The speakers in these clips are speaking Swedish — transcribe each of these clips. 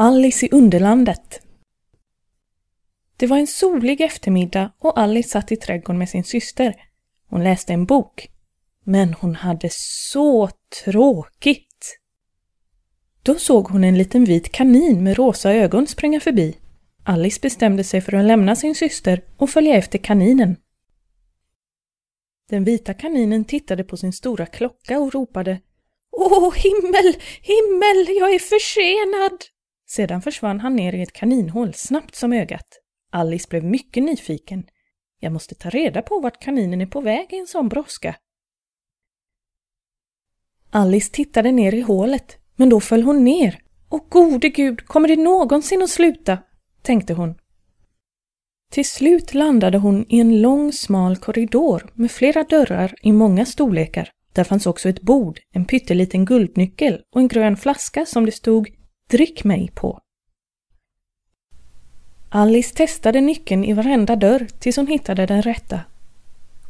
Alice i Underlandet Det var en solig eftermiddag och Alice satt i trädgården med sin syster. Hon läste en bok. Men hon hade så tråkigt! Då såg hon en liten vit kanin med rosa ögon springa förbi. Alice bestämde sig för att lämna sin syster och följa efter kaninen. Den vita kaninen tittade på sin stora klocka och ropade Åh, himmel, himmel, jag är försenad! Sedan försvann han ner i ett kaninhål snabbt som ögat. Alice blev mycket nyfiken. Jag måste ta reda på vart kaninen är på väg i en sån brådska. Alice tittade ner i hålet, men då föll hon ner. Åh gode gud, kommer det någonsin att sluta? tänkte hon. Till slut landade hon i en lång smal korridor med flera dörrar i många storlekar. Där fanns också ett bord, en pytteliten guldnyckel och en grön flaska som det stod ”Drick mig” på. Alice testade nyckeln i varenda dörr tills hon hittade den rätta.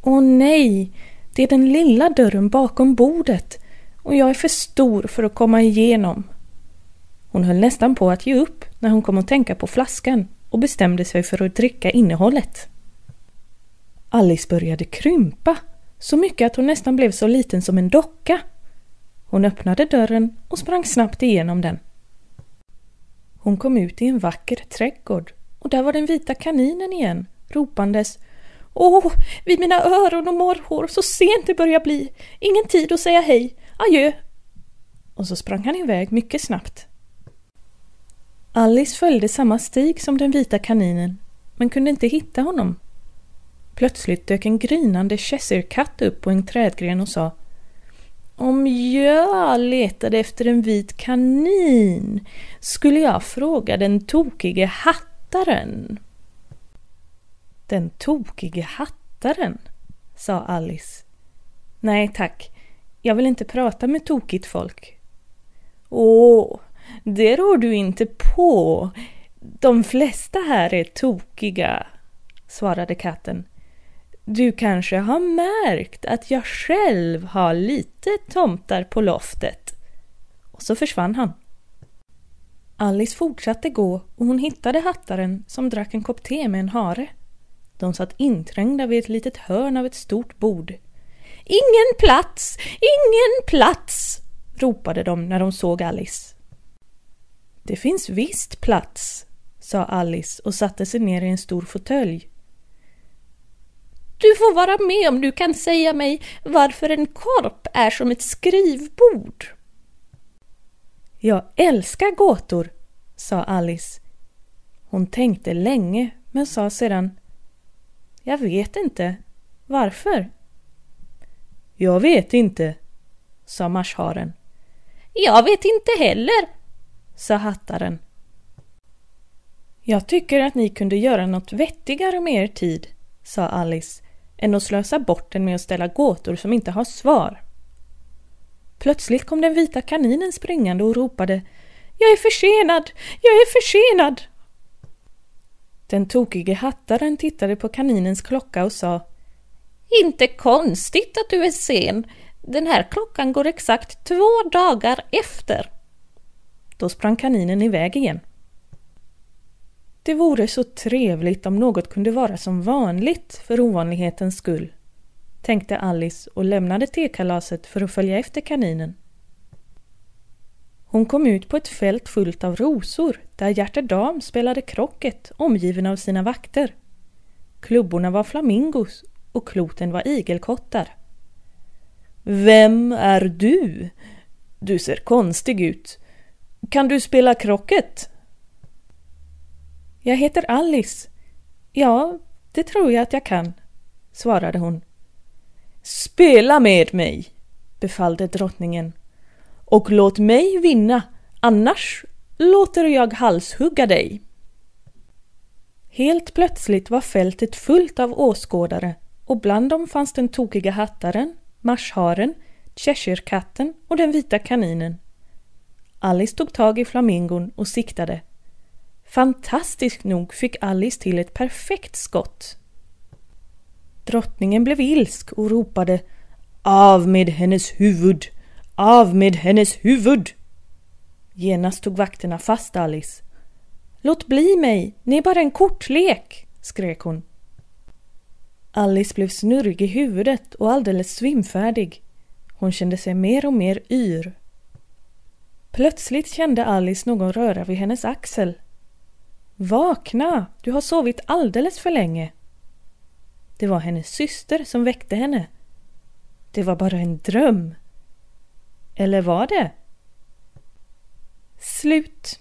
Åh nej! Det är den lilla dörren bakom bordet och jag är för stor för att komma igenom. Hon höll nästan på att ge upp när hon kom att tänka på flaskan och bestämde sig för att dricka innehållet. Alice började krympa, så mycket att hon nästan blev så liten som en docka. Hon öppnade dörren och sprang snabbt igenom den. Hon kom ut i en vacker trädgård och där var den vita kaninen igen, ropandes Åh, vid mina öron och morrhår, så sent det börjar bli! Ingen tid att säga hej! Adjö! Och så sprang han iväg mycket snabbt. Alice följde samma stig som den vita kaninen, men kunde inte hitta honom. Plötsligt dök en grinande Cheshire-katt upp på en trädgren och sa om jag letade efter en vit kanin skulle jag fråga den tokige hattaren. Den tokige hattaren, sa Alice. Nej tack, jag vill inte prata med tokigt folk. Åh, det rår du inte på. De flesta här är tokiga, svarade katten. Du kanske har märkt att jag själv har lite tomtar på loftet. Och så försvann han. Alice fortsatte gå och hon hittade hattaren som drack en kopp te med en hare. De satt inträngda vid ett litet hörn av ett stort bord. Ingen plats! Ingen plats! ropade de när de såg Alice. Det finns visst plats, sa Alice och satte sig ner i en stor fåtölj. Du får vara med om du kan säga mig varför en korp är som ett skrivbord. Jag älskar gåtor, sa Alice. Hon tänkte länge men sa sedan Jag vet inte. Varför? Jag vet inte, sa marsharen. Jag vet inte heller, sa hattaren. Jag tycker att ni kunde göra något vettigare med er tid, sa Alice, än att slösa bort den med att ställa gåtor som inte har svar. Plötsligt kom den vita kaninen springande och ropade Jag är försenad! Jag är försenad! Den tokige hattaren tittade på kaninens klocka och sa Inte konstigt att du är sen. Den här klockan går exakt två dagar efter. Då sprang kaninen iväg igen. Det vore så trevligt om något kunde vara som vanligt för ovanlighetens skull, tänkte Alice och lämnade tekalaset för att följa efter kaninen. Hon kom ut på ett fält fullt av rosor där Hjärte Dam spelade krocket omgiven av sina vakter. Klubborna var flamingos och kloten var igelkottar. Vem är du? Du ser konstig ut. Kan du spela krocket? Jag heter Alice. Ja, det tror jag att jag kan, svarade hon. Spela med mig, befallde drottningen. Och låt mig vinna, annars låter jag halshugga dig. Helt plötsligt var fältet fullt av åskådare och bland dem fanns den tokiga hattaren, marsharen, Cheshirekatten och den vita kaninen. Alice tog tag i flamingon och siktade. Fantastiskt nog fick Alice till ett perfekt skott. Drottningen blev ilsk och ropade Av med hennes huvud! Av med hennes huvud! Genast tog vakterna fast Alice. Låt bli mig, ni är bara en kortlek, skrek hon. Alice blev snurrig i huvudet och alldeles svimfärdig. Hon kände sig mer och mer yr. Plötsligt kände Alice någon röra vid hennes axel. Vakna! Du har sovit alldeles för länge. Det var hennes syster som väckte henne. Det var bara en dröm. Eller var det? Slut